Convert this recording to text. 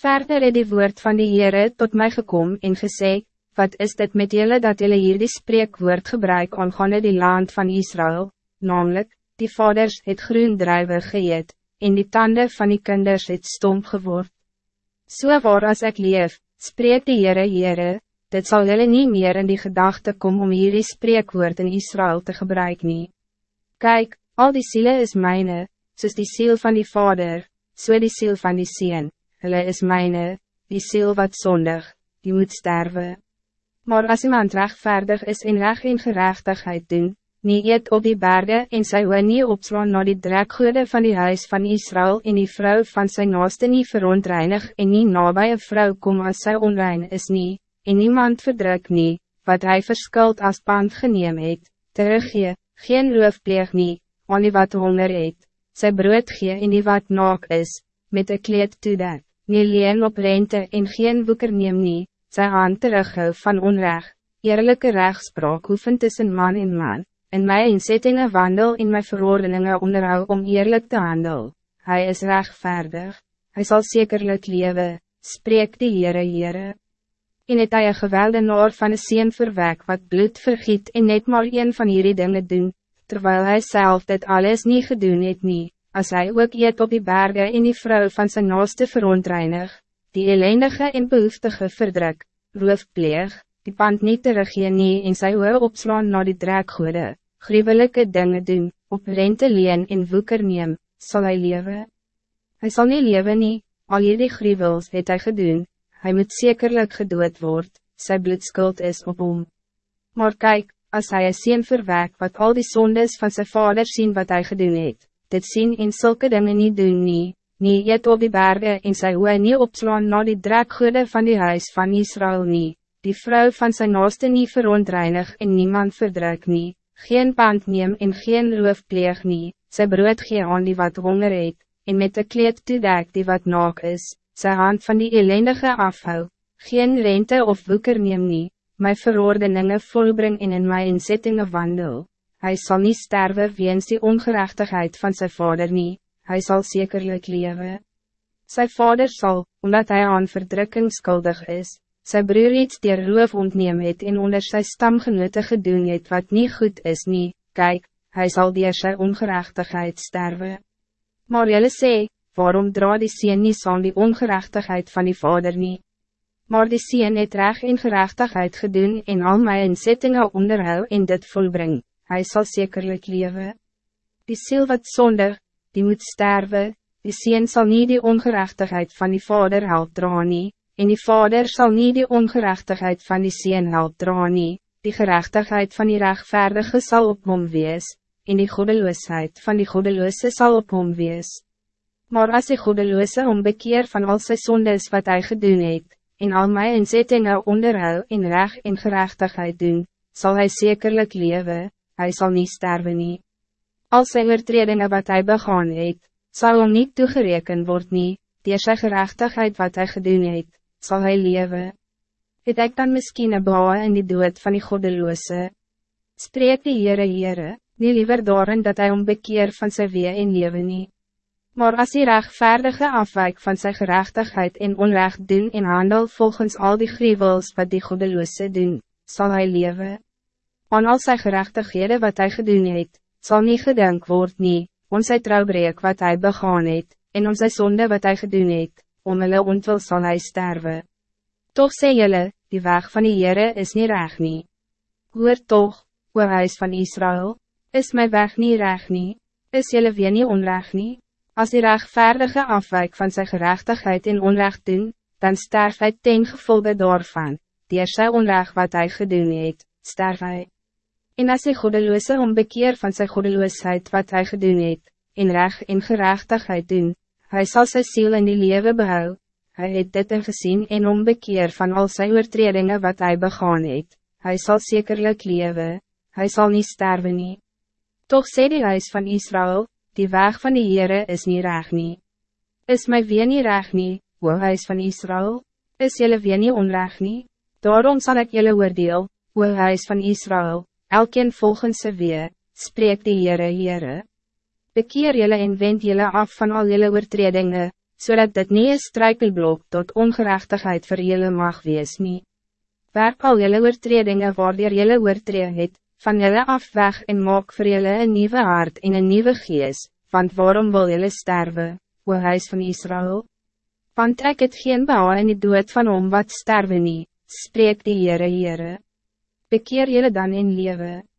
Verder het die woord van die Heere tot mij gekom en gesê, wat is dit met jullie dat jullie hier die spreekwoord gebruik aangaande die land van Israël, namelijk, die vaders het groen druive geëet, en die tanden van die kinders het stomp geword. So waar as ek leef, spreek die Heere Heere, dit zal jullie niet meer in die gedachte komen om hier die spreekwoord in Israël te gebruiken. nie. Kijk, al die zielen is mijne, soos die ziel van die vader, so die ziel van die sien, hulle is mijne, die ziel wat zondig, die moet sterven. Maar als iemand rechtvaardig is en recht en gerechtigheid doen, nie eet op die bergen en sy hoe nie opslaan na die drekgoede van die huis van Israël en die vrouw van zijn naaste nie verontreinig en nie nabij een vrouw kom as sy onrein is nie, en niemand verdruk nie, wat hij verskuld as pand geneem het, teruggee, geen roof pleeg nie, aan die wat honger het, sy brood gee en die wat naak is, met een kleed toedek, nie leen op rente en geen boeker neem nie, sy hand terughou van onrecht, eerlijke rechtspraak hoeven tussen man en man, in my inzettingen wandel in mijn verordeningen onderhou om eerlijk te handel. Hij is rechtvaardig, hij zal zekerlijk leven, spreek die Heere Heere. En het hy een gewelde noor van een sien verwek wat bloed vergiet en net maar een van hierdie dingen doen, terwijl hij zelf dit alles niet gedoen het nie, as hy ook eet op die bergen en die vrouw van zijn naaste verontreinig, die ellendige en behoeftige verdruk, roof pleeg, die pand niet teruggee nie en sy oor opslaan na die draakgoede, gruwelike dingen doen, op rente leen en woeker neem, sal hy lewe? Hy sal nie lewe nie, al hierdie gruwels het hy gedoen, hy moet zekerlijk gedood word, sy bloedskuld is op hom. Maar kijk, als hij een sien verwek wat al die zondes van zijn vader zien wat hij gedoen het, dit zien in zulke dingen niet doen nie, nie eet op die bergen en sy hoe nie opslaan na die drekgoede van die huis van Israël nie, die vrouw van zijn naaste nie verontreinig en niemand verdruk nie, geen pand neem en geen roof pleeg nie, sy brood gee aan die wat honger het, en met de kleed toedek die wat naak is, sy hand van die ellendige afhou, geen rente of boeker neem nie, my verordeninge volbring en in my inzettingen wandel, hij zal niet sterven weens die ongerechtigheid van zijn vader niet hij zal zekerlijk leven. Zijn vader zal, omdat hij aan verdrukking schuldig is, zijn broer iets die roof ontneem het en onder sy stamgenote gedoen het wat niet goed is nie, kijk, hij zal die sy ongerechtigheid sterven. Maar jullie sê, waarom dra die sien nie aan die ongerechtigheid van die vader nie? Maar die sien het reg en gerechtigheid gedoen en al my inzettingen onderhou en dit volbring, hij zal zekerlijk leven. Die ziel wat zondig, die moet sterven, die sien zal niet die ongerechtigheid van die vader help dra nie, en die vader zal niet die ongerechtigheid van die sien help dra nie, die gerechtigheid van die rechtvaardige zal op hom wees, en die goedeloosheid van die goedeloose zal op hom wees. Maar als die goedeloose ombekeer van al sy sondes wat hij gedoen het, en al my inzettingen onderhou en recht en gerechtigheid doen, zal hij zekerlijk leven, hij zal niet sterven nie. Als sy oortredinge wat hij begaan het, sal hom niet toegereken word nie, die sy gerechtigheid wat hij gedoen het, sal hy lewe. Het ek dan miskien een baie in die dood van die goddeloose? Spreek die Heere Heere, nie liever daarin dat hij ombekeer van sy wee en lewe nie. Maar als die rechtvaardige afwijk van zijn gerechtigheid en onrecht doen en handel volgens al die gruwels wat die goddeloose doen, zal hij leven. Aan al zijn gerechtighede wat hij gedoen heeft, zal niet gedenk word nie, om sy trouwbreek wat hij begaan het, en om sy sonde wat hij gedoen het, om hulle ontwil sal hy sterwe. Toch sê julle, die weg van die Heere is niet reg nie. Hoor toch, o huis van Israël, is mijn weg niet reg nie, is julle weer nie onreg nie, as die rechtvaardige afwijk van zijn gerechtigheid in onrecht doen, dan sterf hy ten gevolge daarvan, die er sy onrecht wat hij gedoen het, sterf hy. En as hy godeloose ombekeer van zijn godeloosheid wat hij gedoen het, en reg en gerechtigheid doen, hij zal zijn ziel in die lewe behou, hy het dit in gezien en ombekeer van al zijn oortredingen wat hij begaan het, hy sal zekerlijk lewe, hij zal niet sterven nie. Toch sê die huis van Israël, die weg van die Heere is niet reg nie. Is my weer nie reg nie, o huis van Israël, is jylle weer nie onreg nie, daarom zal ik jylle oordeel, o huis van Israël, elkeen volgens sy wee, spreek die Heere Heere. Bekeer jylle en wend jylle af van al jylle oortredinge, zodat dit niet een struikelblok tot ongerechtigheid voor jullie mag wees nie. Werk al jullie oortredinge waardoor jullie oortree het, van jullie af weg en maak voor jullie een nieuwe hart en een nieuwe geest, want waarom wil jullie sterven, o huis van Israël? Want ek het geen bouw in die dood van om wat sterven nie, spreek die Heere Heere. Bekeer jullie dan in leven.